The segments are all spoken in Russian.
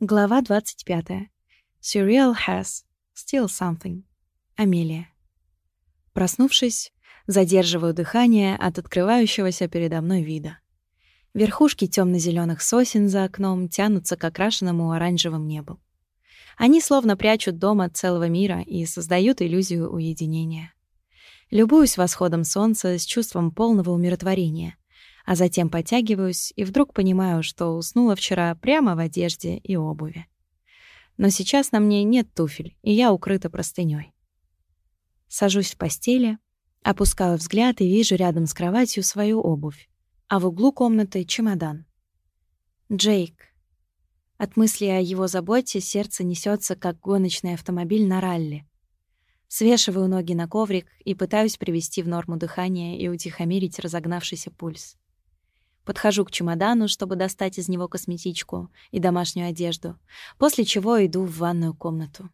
Глава 25. Surreal has still something. Амелия. Проснувшись, задерживаю дыхание от открывающегося передо мной вида. Верхушки темно-зеленых сосен за окном тянутся к окрашенному оранжевым небу. Они словно прячут дом от целого мира и создают иллюзию уединения. Любуюсь восходом солнца с чувством полного умиротворения, а затем подтягиваюсь и вдруг понимаю, что уснула вчера прямо в одежде и обуви. Но сейчас на мне нет туфель, и я укрыта простынёй. Сажусь в постели, опускаю взгляд и вижу рядом с кроватью свою обувь, а в углу комнаты — чемодан. Джейк. От мысли о его заботе сердце несется, как гоночный автомобиль на ралли. Свешиваю ноги на коврик и пытаюсь привести в норму дыхание и утихомирить разогнавшийся пульс. Подхожу к чемодану, чтобы достать из него косметичку и домашнюю одежду, после чего иду в ванную комнату.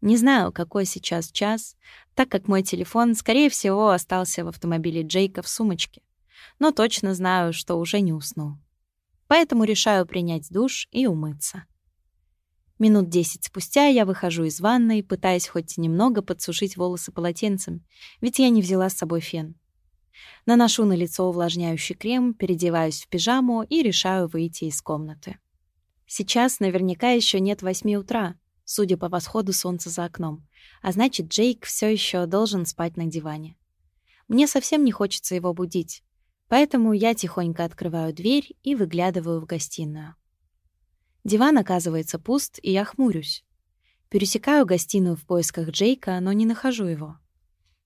Не знаю, какой сейчас час, так как мой телефон, скорее всего, остался в автомобиле Джейка в сумочке. Но точно знаю, что уже не усну. Поэтому решаю принять душ и умыться. Минут десять спустя я выхожу из ванной, пытаясь хоть немного подсушить волосы полотенцем, ведь я не взяла с собой фен. Наношу на лицо увлажняющий крем, переодеваюсь в пижаму и решаю выйти из комнаты. Сейчас наверняка еще нет восьми утра, судя по восходу солнца за окном, а значит, Джейк все еще должен спать на диване. Мне совсем не хочется его будить, поэтому я тихонько открываю дверь и выглядываю в гостиную. Диван оказывается пуст, и я хмурюсь. Пересекаю гостиную в поисках Джейка, но не нахожу его.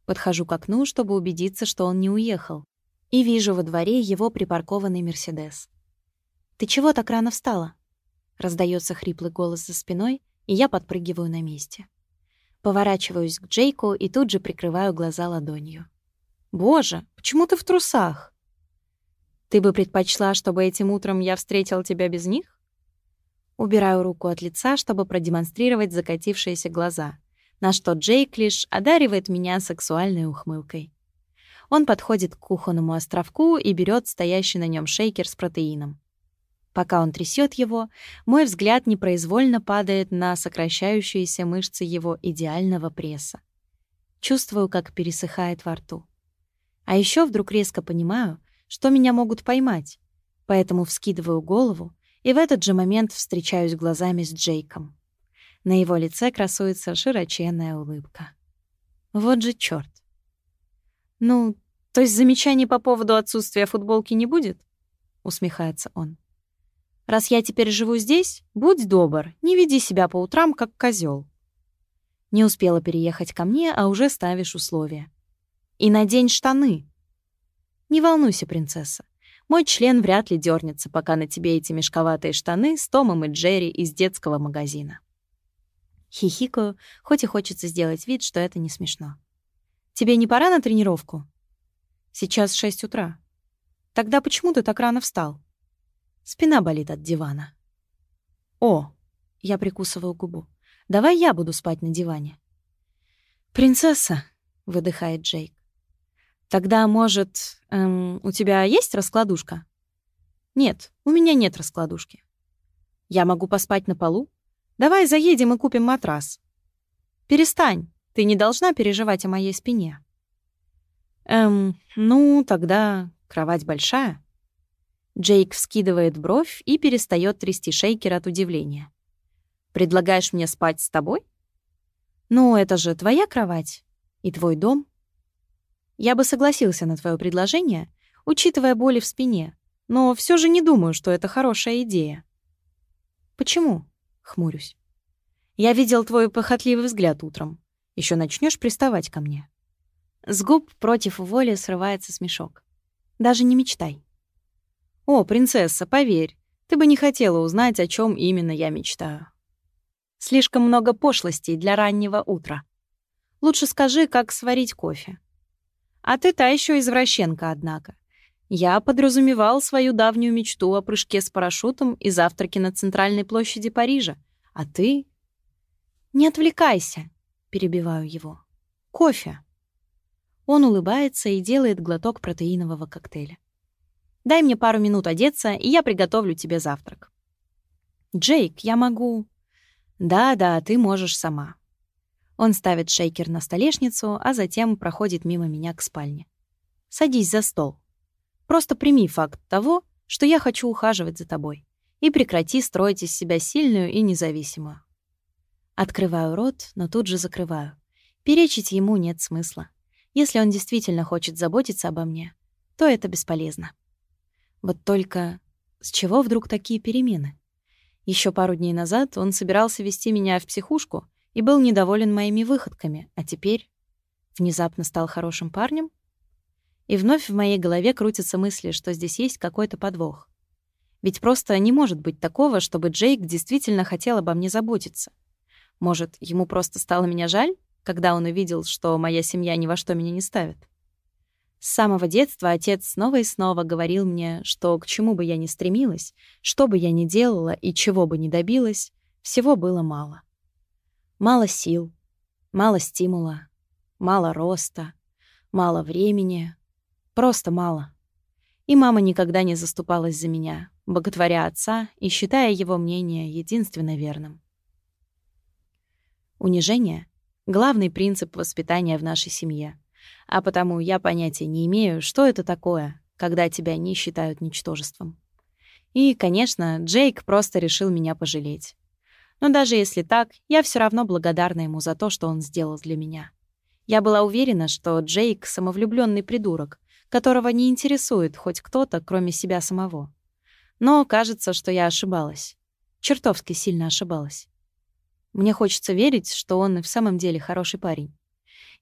Подхожу к окну, чтобы убедиться, что он не уехал, и вижу во дворе его припаркованный «Мерседес». «Ты чего так рано встала?» Раздается хриплый голос за спиной, и я подпрыгиваю на месте. Поворачиваюсь к Джейку и тут же прикрываю глаза ладонью. «Боже, почему ты в трусах?» «Ты бы предпочла, чтобы этим утром я встретил тебя без них?» Убираю руку от лица, чтобы продемонстрировать закатившиеся глаза на что Джейк лишь одаривает меня сексуальной ухмылкой. Он подходит к кухонному островку и берет стоящий на нем шейкер с протеином. Пока он трясет его, мой взгляд непроизвольно падает на сокращающиеся мышцы его идеального пресса. Чувствую, как пересыхает во рту. А еще вдруг резко понимаю, что меня могут поймать, поэтому вскидываю голову и в этот же момент встречаюсь глазами с Джейком. На его лице красуется широченная улыбка. Вот же чёрт. «Ну, то есть замечаний по поводу отсутствия футболки не будет?» — усмехается он. «Раз я теперь живу здесь, будь добр, не веди себя по утрам, как козел. Не успела переехать ко мне, а уже ставишь условия. «И надень штаны!» «Не волнуйся, принцесса. Мой член вряд ли дернется, пока на тебе эти мешковатые штаны с Томом и Джерри из детского магазина». Хихикаю, хоть и хочется сделать вид, что это не смешно. «Тебе не пора на тренировку?» «Сейчас шесть утра». «Тогда почему ты так рано встал?» Спина болит от дивана. «О!» — я прикусываю губу. «Давай я буду спать на диване». «Принцесса!» — выдыхает Джейк. «Тогда, может, эм, у тебя есть раскладушка?» «Нет, у меня нет раскладушки». «Я могу поспать на полу?» Давай заедем и купим матрас. Перестань, ты не должна переживать о моей спине. Эм, ну, тогда кровать большая. Джейк вскидывает бровь и перестает трясти шейкер от удивления. Предлагаешь мне спать с тобой? Ну, это же твоя кровать и твой дом. Я бы согласился на твое предложение, учитывая боли в спине, но все же не думаю, что это хорошая идея. Почему? Хмурюсь. Я видел твой похотливый взгляд утром. Еще начнешь приставать ко мне. С губ против воли срывается смешок. Даже не мечтай. О, принцесса, поверь, ты бы не хотела узнать, о чем именно я мечтаю. Слишком много пошлостей для раннего утра. Лучше скажи, как сварить кофе. А ты та еще извращенка, однако. Я подразумевал свою давнюю мечту о прыжке с парашютом и завтраке на центральной площади Парижа. А ты... «Не отвлекайся», — перебиваю его. «Кофе». Он улыбается и делает глоток протеинового коктейля. «Дай мне пару минут одеться, и я приготовлю тебе завтрак». «Джейк, я могу...» «Да-да, ты можешь сама». Он ставит шейкер на столешницу, а затем проходит мимо меня к спальне. «Садись за стол. Просто прими факт того, что я хочу ухаживать за тобой, и прекрати строить из себя сильную и независимую». Открываю рот, но тут же закрываю. Перечить ему нет смысла. Если он действительно хочет заботиться обо мне, то это бесполезно. Вот только с чего вдруг такие перемены? Еще пару дней назад он собирался вести меня в психушку и был недоволен моими выходками, а теперь внезапно стал хорошим парнем? И вновь в моей голове крутятся мысли, что здесь есть какой-то подвох. Ведь просто не может быть такого, чтобы Джейк действительно хотел обо мне заботиться. Может, ему просто стало меня жаль, когда он увидел, что моя семья ни во что меня не ставит? С самого детства отец снова и снова говорил мне, что к чему бы я ни стремилась, что бы я ни делала и чего бы ни добилась, всего было мало. Мало сил, мало стимула, мало роста, мало времени, просто мало. И мама никогда не заступалась за меня, боготворя отца и считая его мнение единственно верным. Унижение — главный принцип воспитания в нашей семье — а потому я понятия не имею, что это такое, когда тебя не считают ничтожеством. И, конечно, Джейк просто решил меня пожалеть. Но даже если так, я все равно благодарна ему за то, что он сделал для меня. Я была уверена, что Джейк — самовлюбленный придурок, которого не интересует хоть кто-то, кроме себя самого. Но кажется, что я ошибалась. Чертовски сильно ошибалась. Мне хочется верить, что он и в самом деле хороший парень.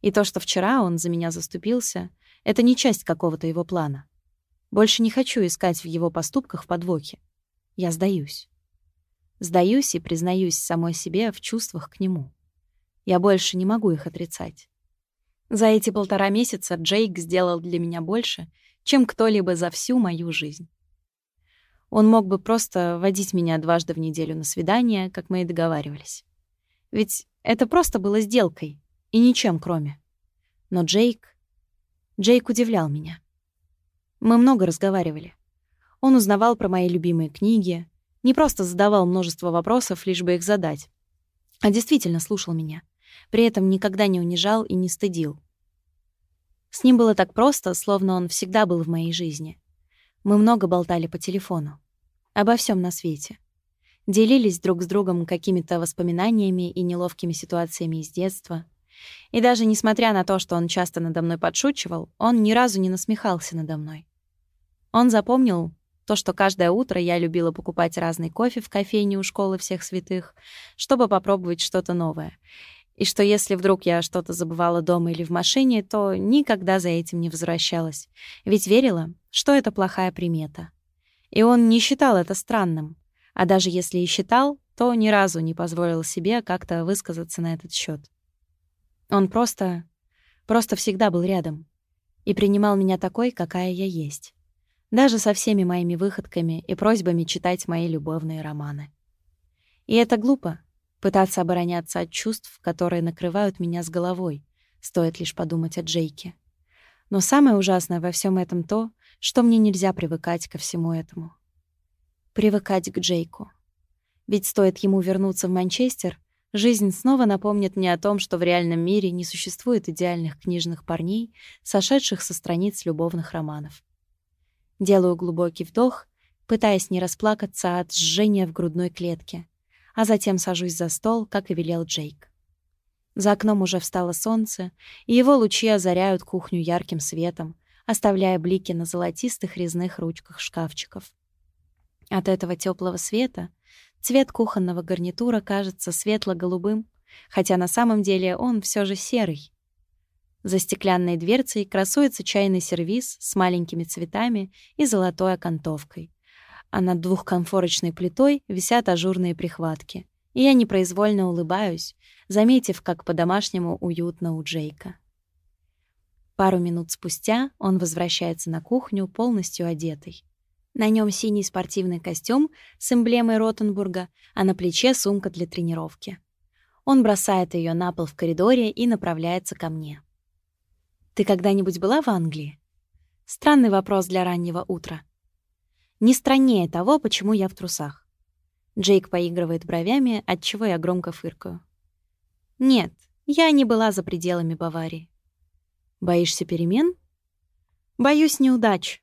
И то, что вчера он за меня заступился, это не часть какого-то его плана. Больше не хочу искать в его поступках подвохи. Я сдаюсь. Сдаюсь и признаюсь самой себе в чувствах к нему. Я больше не могу их отрицать. За эти полтора месяца Джейк сделал для меня больше, чем кто-либо за всю мою жизнь. Он мог бы просто водить меня дважды в неделю на свидание, как мы и договаривались. Ведь это просто было сделкой, и ничем кроме. Но Джейк... Джейк удивлял меня. Мы много разговаривали. Он узнавал про мои любимые книги, не просто задавал множество вопросов, лишь бы их задать, а действительно слушал меня, при этом никогда не унижал и не стыдил. С ним было так просто, словно он всегда был в моей жизни. Мы много болтали по телефону. Обо всем на свете. Делились друг с другом какими-то воспоминаниями и неловкими ситуациями из детства. И даже несмотря на то, что он часто надо мной подшучивал, он ни разу не насмехался надо мной. Он запомнил то, что каждое утро я любила покупать разный кофе в кофейне у школы всех святых, чтобы попробовать что-то новое. И что если вдруг я что-то забывала дома или в машине, то никогда за этим не возвращалась. Ведь верила, что это плохая примета. И он не считал это странным. А даже если и считал, то ни разу не позволил себе как-то высказаться на этот счет. Он просто... просто всегда был рядом и принимал меня такой, какая я есть. Даже со всеми моими выходками и просьбами читать мои любовные романы. И это глупо — пытаться обороняться от чувств, которые накрывают меня с головой, стоит лишь подумать о Джейке. Но самое ужасное во всем этом то, что мне нельзя привыкать ко всему этому. Привыкать к Джейку. Ведь стоит ему вернуться в Манчестер, Жизнь снова напомнит мне о том, что в реальном мире не существует идеальных книжных парней, сошедших со страниц любовных романов. Делаю глубокий вдох, пытаясь не расплакаться от жжения в грудной клетке, а затем сажусь за стол, как и велел Джейк. За окном уже встало солнце, и его лучи озаряют кухню ярким светом, оставляя блики на золотистых резных ручках шкафчиков. От этого теплого света Цвет кухонного гарнитура кажется светло-голубым, хотя на самом деле он все же серый. За стеклянной дверцей красуется чайный сервиз с маленькими цветами и золотой окантовкой. А над двухконфорочной плитой висят ажурные прихватки. И я непроизвольно улыбаюсь, заметив, как по-домашнему уютно у Джейка. Пару минут спустя он возвращается на кухню полностью одетый. На нем синий спортивный костюм с эмблемой Ротенбурга, а на плече сумка для тренировки. Он бросает ее на пол в коридоре и направляется ко мне. «Ты когда-нибудь была в Англии?» Странный вопрос для раннего утра. Не страннее того, почему я в трусах. Джейк поигрывает бровями, от чего я громко фыркаю. Нет, я не была за пределами Баварии. Боишься перемен? Боюсь неудач.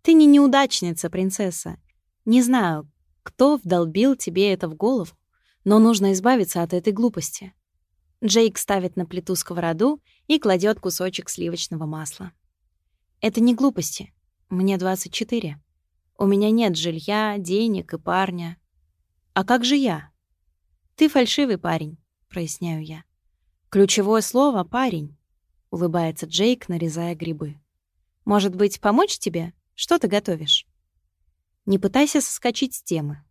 Ты не неудачница, принцесса. Не знаю, кто вдолбил тебе это в голову, но нужно избавиться от этой глупости. Джейк ставит на плиту сковороду и кладет кусочек сливочного масла. Это не глупости. Мне 24. У меня нет жилья, денег и парня. А как же я? Ты фальшивый парень, проясняю я. Ключевое слово — парень, улыбается Джейк, нарезая грибы. Может быть, помочь тебе? Что ты готовишь? Не пытайся соскочить с темы.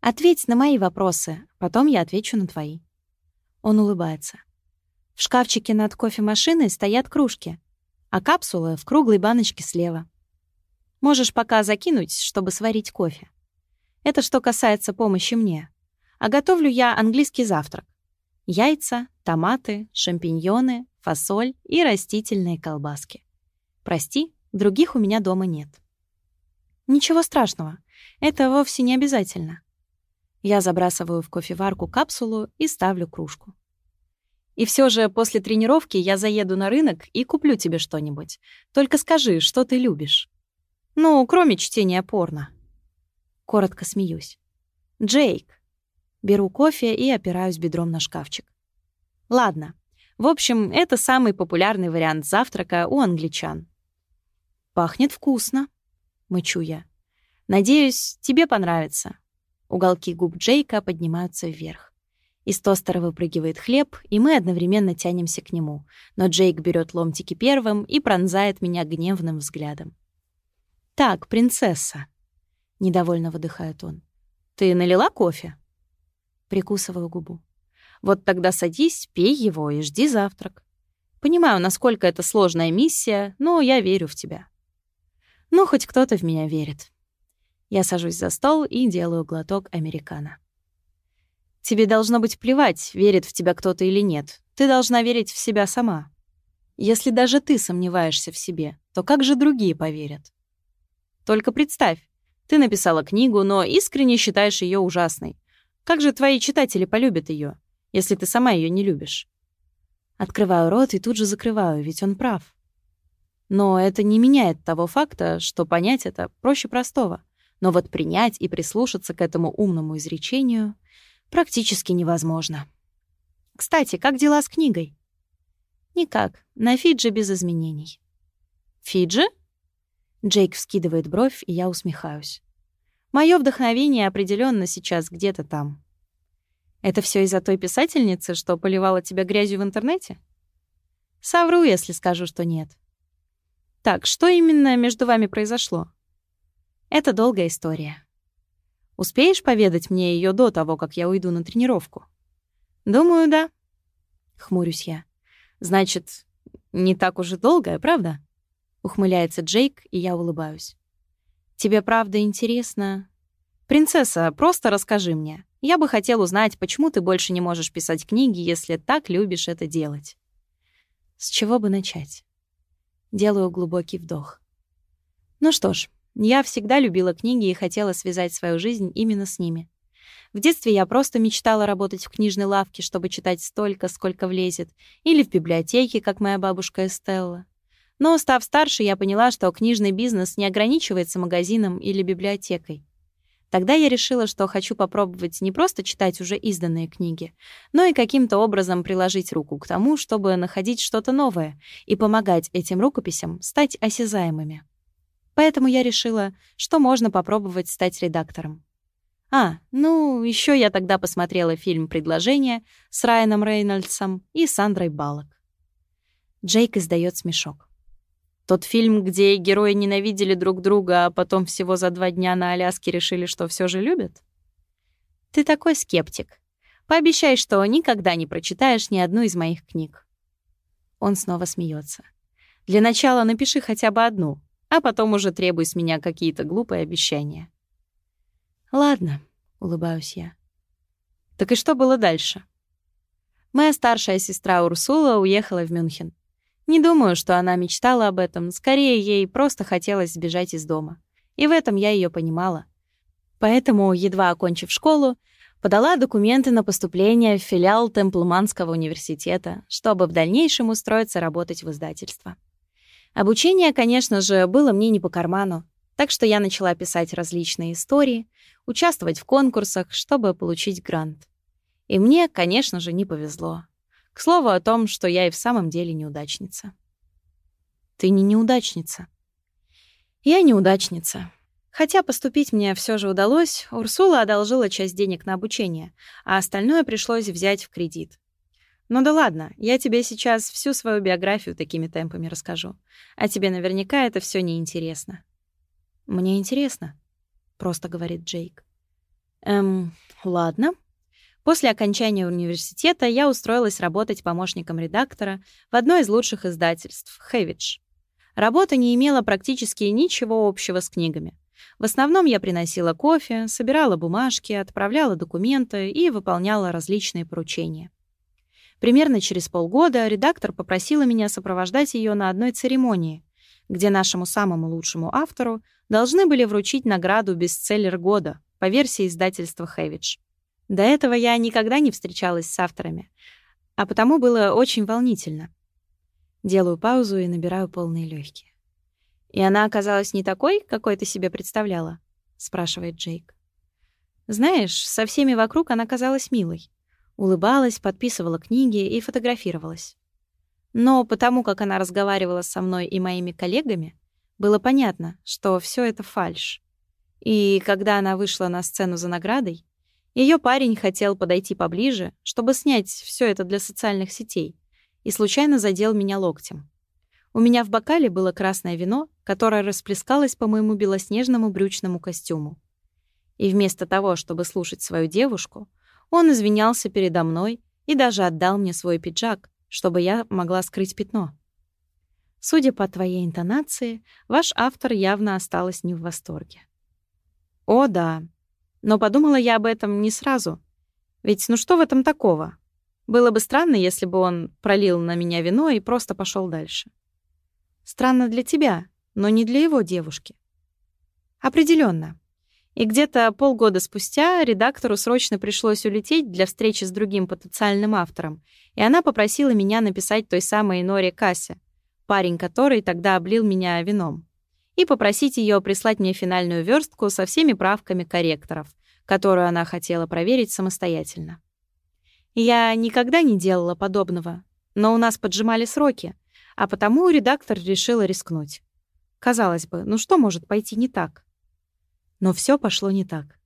Ответь на мои вопросы, потом я отвечу на твои. Он улыбается. В шкафчике над кофемашиной стоят кружки, а капсулы в круглой баночке слева. Можешь пока закинуть, чтобы сварить кофе. Это что касается помощи мне. А готовлю я английский завтрак. Яйца, томаты, шампиньоны, фасоль и растительные колбаски. Прости, других у меня дома нет. Ничего страшного. Это вовсе не обязательно. Я забрасываю в кофеварку капсулу и ставлю кружку. И все же после тренировки я заеду на рынок и куплю тебе что-нибудь. Только скажи, что ты любишь. Ну, кроме чтения порно. Коротко смеюсь. Джейк. Беру кофе и опираюсь бедром на шкафчик. Ладно. В общем, это самый популярный вариант завтрака у англичан. Пахнет вкусно мычу я. «Надеюсь, тебе понравится». Уголки губ Джейка поднимаются вверх. Из тостера выпрыгивает хлеб, и мы одновременно тянемся к нему. Но Джейк берет ломтики первым и пронзает меня гневным взглядом. «Так, принцесса», — недовольно выдыхает он, — «ты налила кофе?» Прикусываю губу. «Вот тогда садись, пей его и жди завтрак. Понимаю, насколько это сложная миссия, но я верю в тебя». Ну, хоть кто-то в меня верит. Я сажусь за стол и делаю глоток американо. Тебе должно быть плевать, верит в тебя кто-то или нет. Ты должна верить в себя сама. Если даже ты сомневаешься в себе, то как же другие поверят? Только представь, ты написала книгу, но искренне считаешь ее ужасной. Как же твои читатели полюбят ее, если ты сама ее не любишь? Открываю рот и тут же закрываю, ведь он прав. Но это не меняет того факта, что понять это проще простого. Но вот принять и прислушаться к этому умному изречению практически невозможно. Кстати, как дела с книгой? Никак. На Фиджи без изменений. Фиджи? Джейк вскидывает бровь, и я усмехаюсь. Мое вдохновение определенно сейчас где-то там. Это все из-за той писательницы, что поливала тебя грязью в интернете? Совру, если скажу, что нет. Так, что именно между вами произошло? Это долгая история. Успеешь поведать мне ее до того, как я уйду на тренировку? Думаю, да. Хмурюсь я. Значит, не так уж и долгая, правда? Ухмыляется Джейк, и я улыбаюсь. Тебе правда интересно? Принцесса, просто расскажи мне. Я бы хотел узнать, почему ты больше не можешь писать книги, если так любишь это делать. С чего бы начать? Делаю глубокий вдох. Ну что ж, я всегда любила книги и хотела связать свою жизнь именно с ними. В детстве я просто мечтала работать в книжной лавке, чтобы читать столько, сколько влезет, или в библиотеке, как моя бабушка Эстелла. Но, став старше, я поняла, что книжный бизнес не ограничивается магазином или библиотекой. Тогда я решила, что хочу попробовать не просто читать уже изданные книги, но и каким-то образом приложить руку к тому, чтобы находить что-то новое и помогать этим рукописям стать осязаемыми. Поэтому я решила, что можно попробовать стать редактором. А, ну, еще я тогда посмотрела фильм «Предложение» с Райаном Рейнольдсом и Сандрой Баллок. Джейк издает смешок. Тот фильм, где герои ненавидели друг друга, а потом всего за два дня на Аляске решили, что все же любят? Ты такой скептик. Пообещай, что никогда не прочитаешь ни одну из моих книг. Он снова смеется. Для начала напиши хотя бы одну, а потом уже требуй с меня какие-то глупые обещания. Ладно, улыбаюсь я. Так и что было дальше? Моя старшая сестра Урсула уехала в Мюнхен. Не думаю, что она мечтала об этом, скорее ей просто хотелось сбежать из дома. И в этом я ее понимала. Поэтому, едва окончив школу, подала документы на поступление в филиал Темплманского университета, чтобы в дальнейшем устроиться работать в издательство. Обучение, конечно же, было мне не по карману, так что я начала писать различные истории, участвовать в конкурсах, чтобы получить грант. И мне, конечно же, не повезло. К слову о том, что я и в самом деле неудачница. Ты не неудачница. Я неудачница. Хотя поступить мне все же удалось, Урсула одолжила часть денег на обучение, а остальное пришлось взять в кредит. Ну да ладно, я тебе сейчас всю свою биографию такими темпами расскажу. А тебе наверняка это все неинтересно. Мне интересно, просто говорит Джейк. Эм, ладно. После окончания университета я устроилась работать помощником редактора в одно из лучших издательств — Хэвидж. Работа не имела практически ничего общего с книгами. В основном я приносила кофе, собирала бумажки, отправляла документы и выполняла различные поручения. Примерно через полгода редактор попросила меня сопровождать ее на одной церемонии, где нашему самому лучшему автору должны были вручить награду «Бестселлер года» по версии издательства «Хэвидж». До этого я никогда не встречалась с авторами, а потому было очень волнительно. Делаю паузу и набираю полные легкие. «И она оказалась не такой, какой ты себе представляла?» — спрашивает Джейк. «Знаешь, со всеми вокруг она казалась милой. Улыбалась, подписывала книги и фотографировалась. Но потому как она разговаривала со мной и моими коллегами, было понятно, что все это фальшь. И когда она вышла на сцену за наградой, ее парень хотел подойти поближе, чтобы снять все это для социальных сетей, и случайно задел меня локтем. У меня в бокале было красное вино, которое расплескалось по моему белоснежному брючному костюму. И вместо того, чтобы слушать свою девушку, он извинялся передо мной и даже отдал мне свой пиджак, чтобы я могла скрыть пятно. Судя по твоей интонации, ваш автор явно осталась не в восторге. О, да. Но подумала я об этом не сразу. Ведь ну что в этом такого? Было бы странно, если бы он пролил на меня вино и просто пошел дальше. Странно для тебя, но не для его девушки. Определенно. И где-то полгода спустя редактору срочно пришлось улететь для встречи с другим потенциальным автором, и она попросила меня написать той самой Норе Кассе, парень который тогда облил меня вином, и попросить ее прислать мне финальную верстку со всеми правками корректоров, которую она хотела проверить самостоятельно. Я никогда не делала подобного, но у нас поджимали сроки, а потому редактор решила рискнуть. Казалось бы, ну что может пойти не так? Но все пошло не так.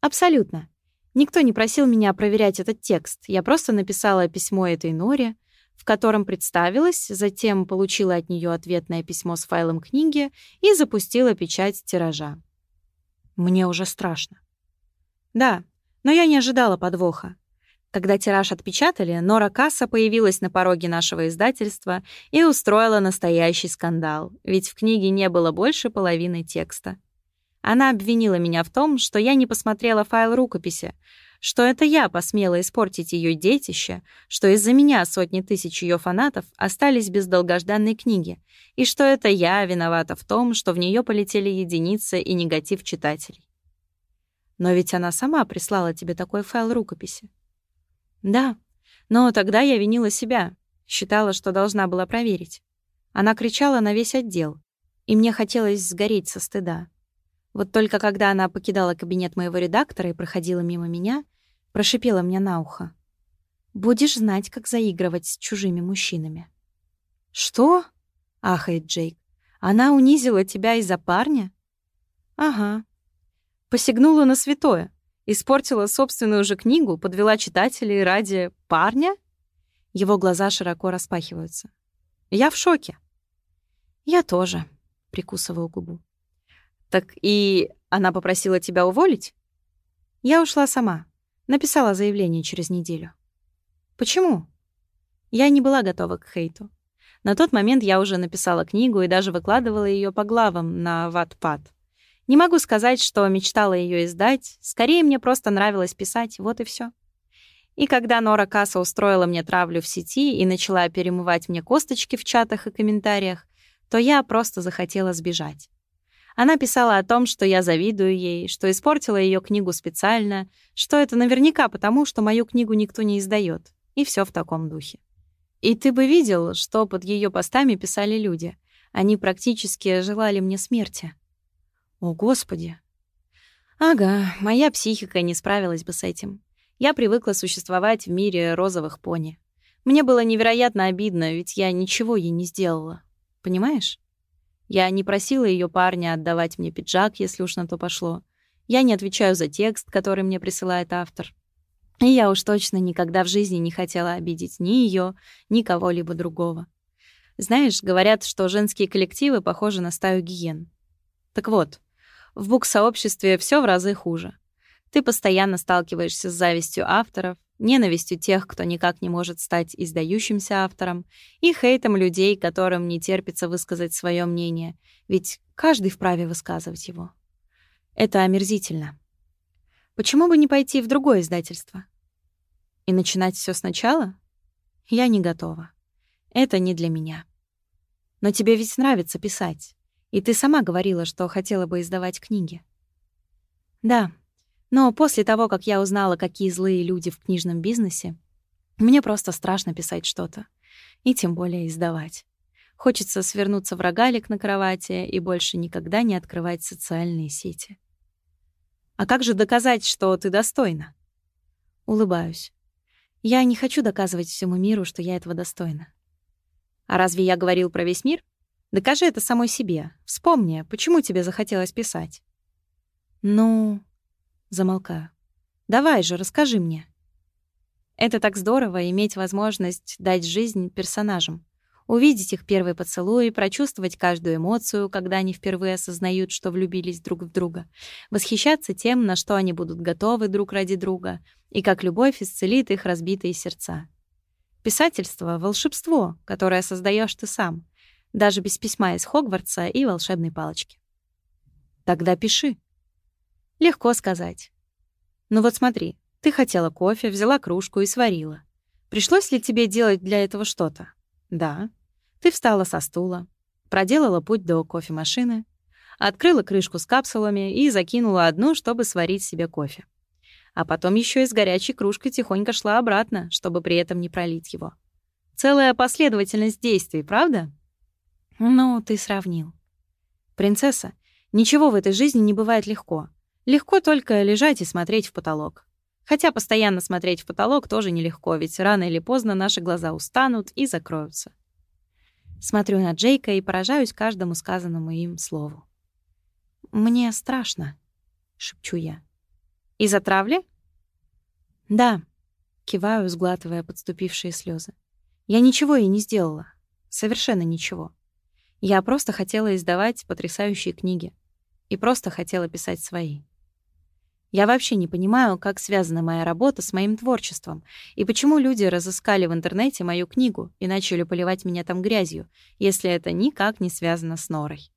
Абсолютно. Никто не просил меня проверять этот текст. Я просто написала письмо этой Норе, в котором представилась, затем получила от нее ответное письмо с файлом книги и запустила печать тиража. Мне уже страшно. Да, но я не ожидала подвоха. Когда тираж отпечатали, Нора Касса появилась на пороге нашего издательства и устроила настоящий скандал, ведь в книге не было больше половины текста. Она обвинила меня в том, что я не посмотрела файл рукописи, что это я посмела испортить ее детище, что из-за меня сотни тысяч ее фанатов остались без долгожданной книги, и что это я виновата в том, что в нее полетели единицы и негатив читателей. Но ведь она сама прислала тебе такой файл рукописи. Да, но тогда я винила себя, считала, что должна была проверить. Она кричала на весь отдел, и мне хотелось сгореть со стыда. Вот только когда она покидала кабинет моего редактора и проходила мимо меня, прошипела мне на ухо. «Будешь знать, как заигрывать с чужими мужчинами». «Что?» — ахает Джейк. «Она унизила тебя из-за парня?» «Ага». Посягнула на святое. Испортила собственную же книгу, подвела читателей ради парня? Его глаза широко распахиваются. Я в шоке. Я тоже, прикусываю губу. Так и она попросила тебя уволить? Я ушла сама. Написала заявление через неделю. Почему? Я не была готова к хейту. На тот момент я уже написала книгу и даже выкладывала ее по главам на Wattpad. Не могу сказать, что мечтала ее издать, скорее мне просто нравилось писать, вот и все. И когда Нора Касса устроила мне травлю в сети и начала перемывать мне косточки в чатах и комментариях, то я просто захотела сбежать. Она писала о том, что я завидую ей, что испортила ее книгу специально, что это наверняка потому, что мою книгу никто не издает, и все в таком духе. И ты бы видел, что под ее постами писали люди. Они практически желали мне смерти. О, Господи! Ага, моя психика не справилась бы с этим. Я привыкла существовать в мире розовых пони. Мне было невероятно обидно, ведь я ничего ей не сделала. Понимаешь? Я не просила ее парня отдавать мне пиджак, если уж на то пошло. Я не отвечаю за текст, который мне присылает автор. И я уж точно никогда в жизни не хотела обидеть ни ее, ни кого-либо другого. Знаешь, говорят, что женские коллективы похожи на стаю гиен. Так вот, в бук-сообществе все в разы хуже. Ты постоянно сталкиваешься с завистью авторов, ненавистью тех, кто никак не может стать издающимся автором, и хейтом людей, которым не терпится высказать свое мнение, ведь каждый вправе высказывать его. Это омерзительно. Почему бы не пойти в другое издательство? И начинать все сначала? Я не готова. Это не для меня. Но тебе ведь нравится писать. И ты сама говорила, что хотела бы издавать книги. Да, но после того, как я узнала, какие злые люди в книжном бизнесе, мне просто страшно писать что-то. И тем более издавать. Хочется свернуться в рогалик на кровати и больше никогда не открывать социальные сети. А как же доказать, что ты достойна? Улыбаюсь. Я не хочу доказывать всему миру, что я этого достойна. А разве я говорил про весь мир? Докажи это самой себе. Вспомни, почему тебе захотелось писать. Ну, Замолкаю. «Давай же, расскажи мне». Это так здорово — иметь возможность дать жизнь персонажам. Увидеть их первый поцелуй, прочувствовать каждую эмоцию, когда они впервые осознают, что влюбились друг в друга, восхищаться тем, на что они будут готовы друг ради друга, и как любовь исцелит их разбитые сердца. Писательство — волшебство, которое создаешь ты сам, даже без письма из Хогвартса и волшебной палочки. Тогда пиши. Легко сказать. Ну вот смотри, ты хотела кофе, взяла кружку и сварила. Пришлось ли тебе делать для этого что-то? Да. Ты встала со стула, проделала путь до кофемашины, открыла крышку с капсулами и закинула одну, чтобы сварить себе кофе. А потом еще и с горячей кружкой тихонько шла обратно, чтобы при этом не пролить его. Целая последовательность действий, правда? Ну, ты сравнил. Принцесса, ничего в этой жизни не бывает легко. Легко только лежать и смотреть в потолок. Хотя постоянно смотреть в потолок тоже нелегко, ведь рано или поздно наши глаза устанут и закроются. Смотрю на Джейка и поражаюсь каждому сказанному им слову. «Мне страшно», — шепчу я. «Из-за травли?» «Да», — киваю, сглатывая подступившие слезы. «Я ничего и не сделала. Совершенно ничего. Я просто хотела издавать потрясающие книги. И просто хотела писать свои. Я вообще не понимаю, как связана моя работа с моим творчеством, и почему люди разыскали в интернете мою книгу и начали поливать меня там грязью, если это никак не связано с Норой.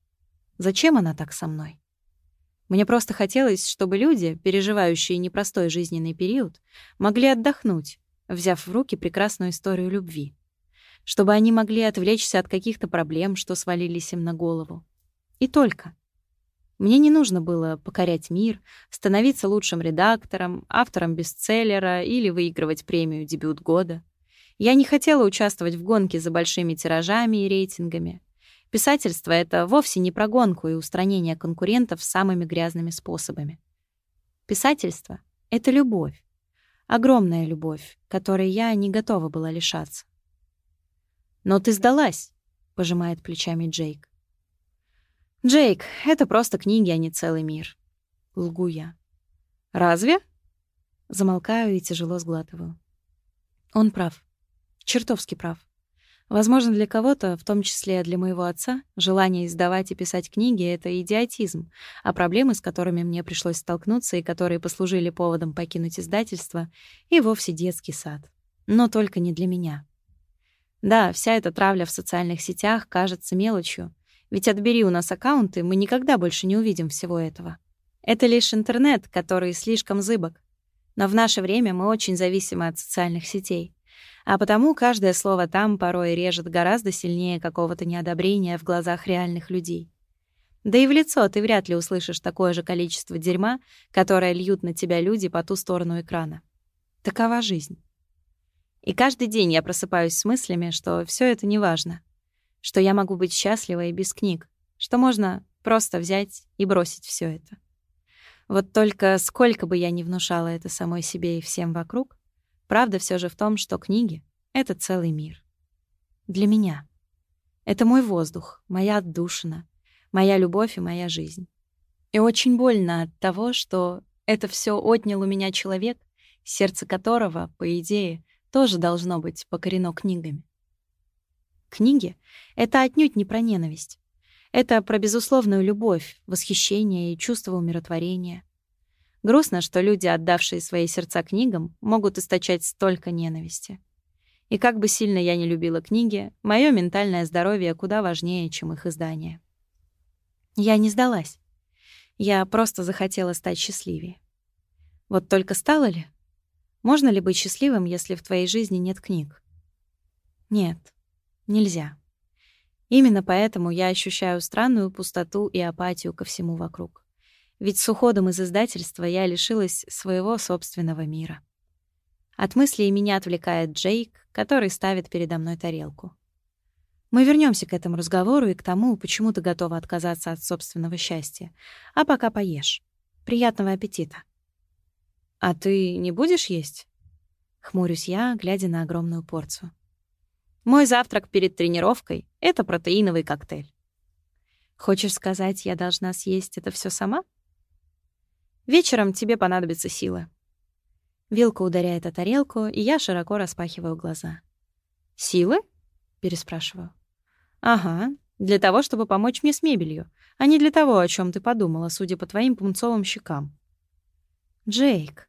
Зачем она так со мной? Мне просто хотелось, чтобы люди, переживающие непростой жизненный период, могли отдохнуть, взяв в руки прекрасную историю любви. Чтобы они могли отвлечься от каких-то проблем, что свалились им на голову. И только. Мне не нужно было покорять мир, становиться лучшим редактором, автором бестселлера или выигрывать премию «Дебют года». Я не хотела участвовать в гонке за большими тиражами и рейтингами. Писательство — это вовсе не про гонку и устранение конкурентов самыми грязными способами. Писательство — это любовь. Огромная любовь, которой я не готова была лишаться. «Но ты сдалась», — пожимает плечами Джейк. «Джейк, это просто книги, а не целый мир». Лгу я. «Разве?» Замолкаю и тяжело сглатываю. Он прав. Чертовски прав. Возможно, для кого-то, в том числе для моего отца, желание издавать и писать книги — это идиотизм, а проблемы, с которыми мне пришлось столкнуться и которые послужили поводом покинуть издательство, и вовсе детский сад. Но только не для меня. Да, вся эта травля в социальных сетях кажется мелочью, ведь отбери у нас аккаунты, мы никогда больше не увидим всего этого. Это лишь интернет, который слишком зыбок. Но в наше время мы очень зависимы от социальных сетей. А потому каждое слово там порой режет гораздо сильнее какого-то неодобрения в глазах реальных людей. Да и в лицо ты вряд ли услышишь такое же количество дерьма, которое льют на тебя люди по ту сторону экрана. Такова жизнь. И каждый день я просыпаюсь с мыслями, что все это не важно, что я могу быть счастлива и без книг, что можно просто взять и бросить все это. Вот только сколько бы я ни внушала это самой себе и всем вокруг, правда все же в том, что книги — это целый мир. Для меня. Это мой воздух, моя отдушина, моя любовь и моя жизнь. И очень больно от того, что это все отнял у меня человек, сердце которого, по идее, тоже должно быть покорено книгами. Книги — это отнюдь не про ненависть. Это про безусловную любовь, восхищение и чувство умиротворения. Грустно, что люди, отдавшие свои сердца книгам, могут источать столько ненависти. И как бы сильно я не любила книги, мое ментальное здоровье куда важнее, чем их издание. Я не сдалась. Я просто захотела стать счастливее. Вот только стала ли? Можно ли быть счастливым, если в твоей жизни нет книг? Нет, нельзя. Именно поэтому я ощущаю странную пустоту и апатию ко всему вокруг. Ведь с уходом из издательства я лишилась своего собственного мира. От мыслей меня отвлекает Джейк, который ставит передо мной тарелку. Мы вернемся к этому разговору и к тому, почему ты готова отказаться от собственного счастья. А пока поешь. Приятного аппетита. А ты не будешь есть? Хмурюсь я, глядя на огромную порцию. Мой завтрак перед тренировкой — это протеиновый коктейль. Хочешь сказать, я должна съесть это все сама? Вечером тебе понадобится сила. Вилка ударяет о тарелку, и я широко распахиваю глаза. «Силы?» — переспрашиваю. «Ага, для того, чтобы помочь мне с мебелью, а не для того, о чем ты подумала, судя по твоим пунцовым щекам». «Джейк».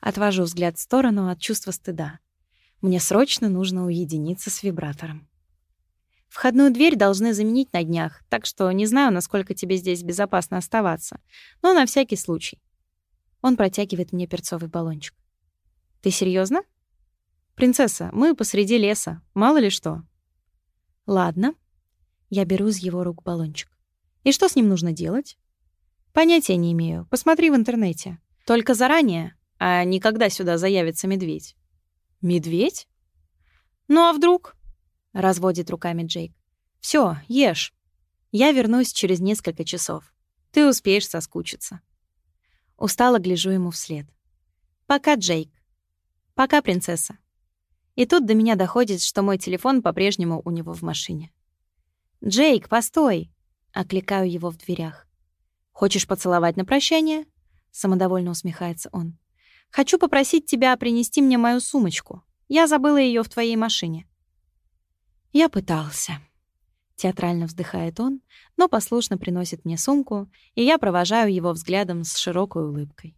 Отвожу взгляд в сторону от чувства стыда. Мне срочно нужно уединиться с вибратором. Входную дверь должны заменить на днях, так что не знаю, насколько тебе здесь безопасно оставаться, но на всякий случай. Он протягивает мне перцовый баллончик. Ты серьезно? Принцесса, мы посреди леса, мало ли что. Ладно. Я беру из его рук баллончик. И что с ним нужно делать? Понятия не имею. Посмотри в интернете. Только заранее, а не когда сюда заявится медведь. Медведь? Ну а вдруг? Разводит руками Джейк. Все, ешь. Я вернусь через несколько часов. Ты успеешь соскучиться. Устало гляжу ему вслед. Пока, Джейк. Пока, принцесса. И тут до меня доходит, что мой телефон по-прежнему у него в машине. «Джейк, постой!» — окликаю его в дверях. «Хочешь поцеловать на прощание?» — самодовольно усмехается он. «Хочу попросить тебя принести мне мою сумочку. Я забыла ее в твоей машине». «Я пытался». Театрально вздыхает он, но послушно приносит мне сумку, и я провожаю его взглядом с широкой улыбкой.